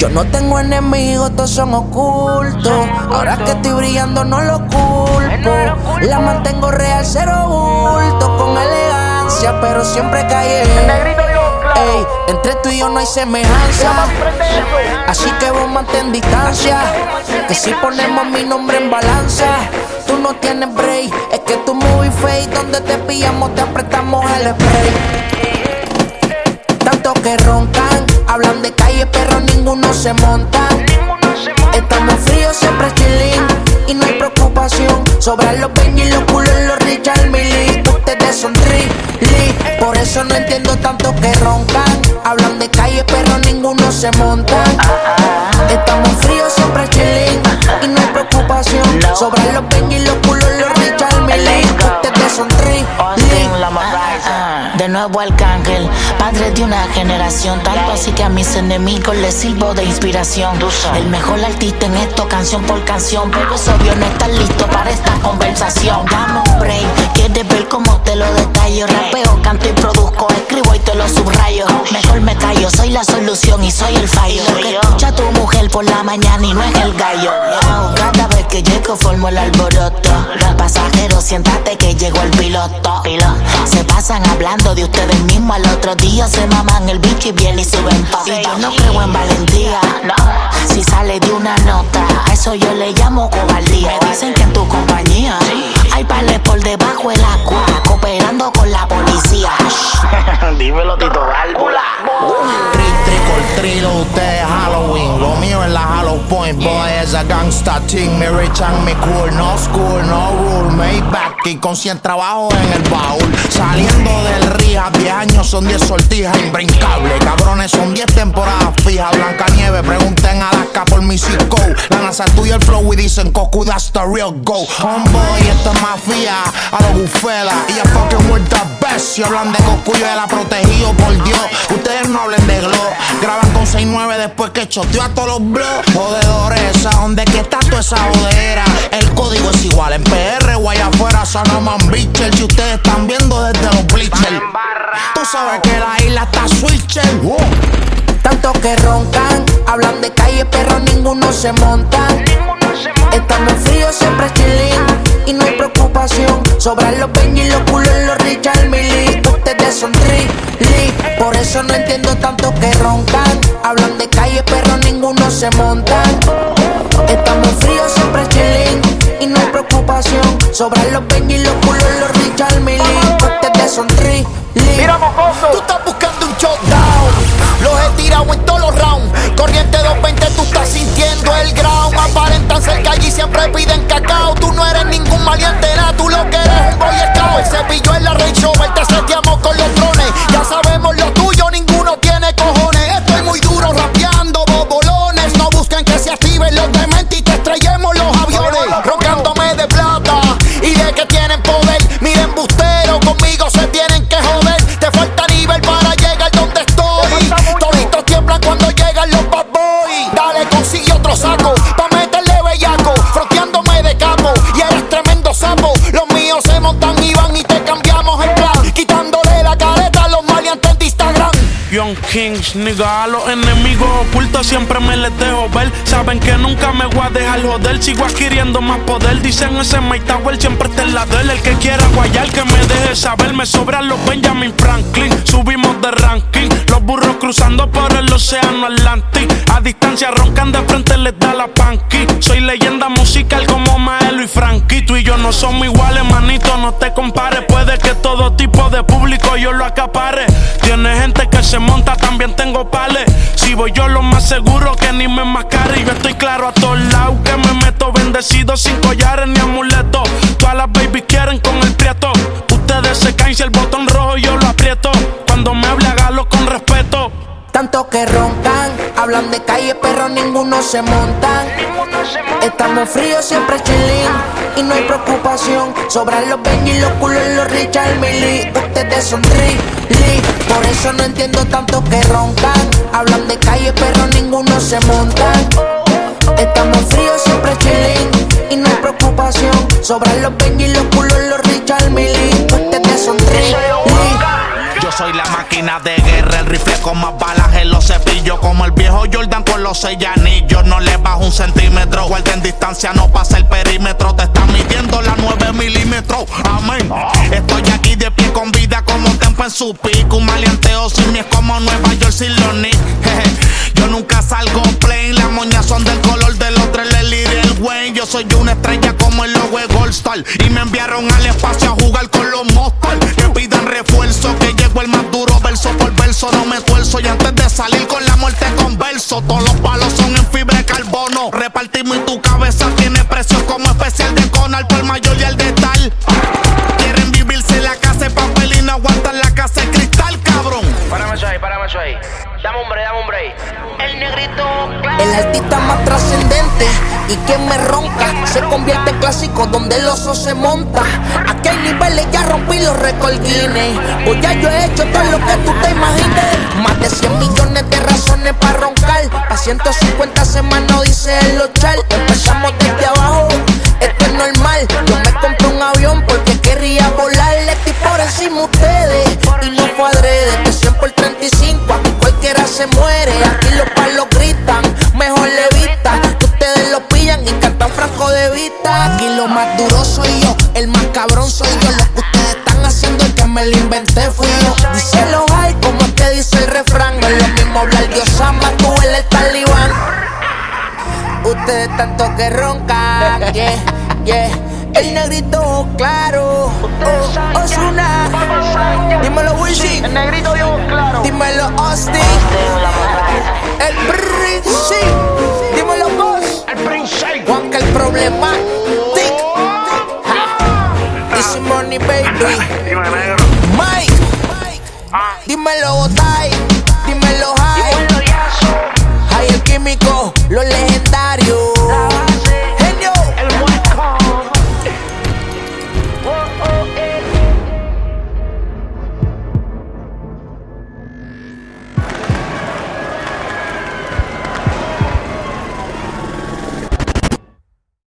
Yo no tengo enemigos, todos son ocultos. Ahora que estoy brillando, no lo culpo. La mantengo real, cero bulto. Con elegancia, pero siempre cae. Ey, entre tú y yo no hay semejanza. Así que vos mantén distancia. Que si ponemos mi nombre en balanza, tú no tienes break. Es que tú muy fake. Donde te pillamos, te apretamos el spray. Tanto que roncan, hablan de calle, pero ninguno se monta. Estamos fríos, siempre chilling. Y no hay preocupación. Sobran los Benji, los culos, los Richard Millie. Ustedes son Lee. Por eso no entiendo tanto que roncan. Hablan de calle, pero ninguno se monta. Estamos fríos, siempre chilling. Y no hay preocupación. Sobran los Benji, los culos, los Richard Millie. Ustedes son Lee. De nuevo Arcángel, padre de una generación. Tanto así que a mis enemigos les sirvo de inspiración. El mejor artista en esto, canción por canción. Pero es obvio, no estás listo para esta conversación. Dame un break, quieres ver cómo te lo detallo. Rapeo, canto y produzco, escribo y te lo subrayo. Mejor me callo, soy la solución y soy el fallo. Lo que escucha tu mujer por la mañana y no es el gallo. Cada vez que llego formo el alboroto. Pasajeros, siéntate que llegó el piloto. Se pasan hablando de ustedes mismos. Al otro día se maman el bicho y bien y suben pop. Y yo no creo en valentía. Si sale de una nota, a eso yo le llamo cobardía. Me dicen que en tu compañía hay pales por debajo del agua, cooperando con la policía. Dímelo, Tito Válvula. Or treat, ustedes Halloween. Lo mío es la Hollow Point, boy, es a gangsta team. Me rich and me cool, no school, no rule. Maybach y con 100 trabajos en el baúl. Saliendo del Rija, 10 años son 10 sortijas imbrincable. Cabrones son 10 temporadas fijas. Blanca Nieve, pregunten a Alaska por mi Cisco. La NASA tuya el flow y dicen Coco, that's the real go. Homeboy, esta es mafia, a los bufela. Y a fucking with the best. Si hablan de Coco, yo la protegido por Dios. Ustedes no hablen de glow. Graban con 6-9 después que choteó a todos los blogs. Jodedores, ¿a dónde que está toda esa jodera? El código es igual en PR o allá afuera. Sonaman Bitcher. Si ustedes están viendo desde los bleachers. Tú sabes que la isla está switcher. Tanto que roncan, hablan de calle, pero ninguno se monta. Estamos fríos, siempre chilling. Y no hay preocupación. Sobran los Benji, los culos, los Richard Millie. Ustedes son. Por eso no entiendo tanto que roncan. Hablan de calle, pero ninguno se monta. Estamos fríos, siempre chilling. Y no hay preocupación. Sobran los Benji, los culos, los Richard Millie. Ustedes son Kings, nigga, a los enemigos ocultos siempre me les dejo ver. Saben que nunca me voy a dejar joder, sigo adquiriendo más poder. Dicen ese Mike siempre está en la de él. El que quiera guayar, que me deje saber. Me sobran los Benjamin Franklin, subimos de ranking. Los burros cruzando por el océano Atlántico. A distancia roncan de frente, les da la panqui. Soy leyenda musical como Maelo y Frankie. Tú y yo no somos iguales, manito, no te compares. Puede que todo tipo de público yo lo acapare. Tiene gente que se monta, también tengo pales. Si voy yo lo más seguro que ni me mascare. Yo estoy claro a todos lados que me meto bendecido sin collares ni amuletos. Todas las babies quieren con el prieto. Ustedes se caen si el botón rojo yo lo aprieto. Cuando me hable, hágalo con respeto. Tanto que roncan, hablan de calle, pero ninguno se monta. Estamos fríos, siempre chilling. Y no hay preocupación. Sobran los Benji, los culos, los Richard Millie. Ustedes son Lee. Por eso no entiendo tanto que roncan. Hablan de calle, pero ninguno se monta. Estamos fríos, siempre chilling. Y no hay preocupación. Sobran los Benji, los culos, los soy la máquina de guerra, el rifle con más balas en los cepillos, como el viejo Jordan con los seis anillos, no le bajo un centímetro. Guarden distancia, no pasa el perímetro. Te están midiendo la 9 milímetros. Amén. Estoy aquí de pie con vida como un tempo en su pico. Enviaron al espacio a jugar con los monsters. Que pidan refuerzo, que llego el más duro verso por verso. No me tuerzo y antes de salir con la muerte converso. Todos los palos son en fibra de carbono. Repartimos y tu cabeza tiene precio como especial de Conal por mayor y el de tal. Quieren vivirse la casa de papel y no aguantan la casa de cristal, cabrón. Párame eso ahí, párame eso ahí. Dame un break, dame un break. El negrito El artista más trascendente y quien me ronca se convierte en clásico donde el oso se monta. Aquí hay niveles, ya rompí los recordines. Pues ya yo he hecho todo lo que tú te imagines. Más de 100 millones de razones para roncar. A 150 semanas dice el lochal. Empezamos desde abajo, esto es normal. Yo me compré un avión porque quería volar. Le estoy por encima ustedes y no fue adrede. Que 100 por 35, aquí cualquiera se muere. Más duro soy yo, el más cabrón soy yo. Lo que ustedes están haciendo, el que me lo inventé fui yo. Díselo hay como es que dice el refrán. Es lo mismo hablar de Osama, tú el, el talibán. Ustedes tanto que roncan, yeah, yeah. El negrito claro, oh, Osuna. Dímelo Wisin, El negrito dio claro. dímelo Austin. El Prince, dímelo Boss. El Prince. Juan que el problema, Dime negro. Mike, dímelo Botay, dímelo High.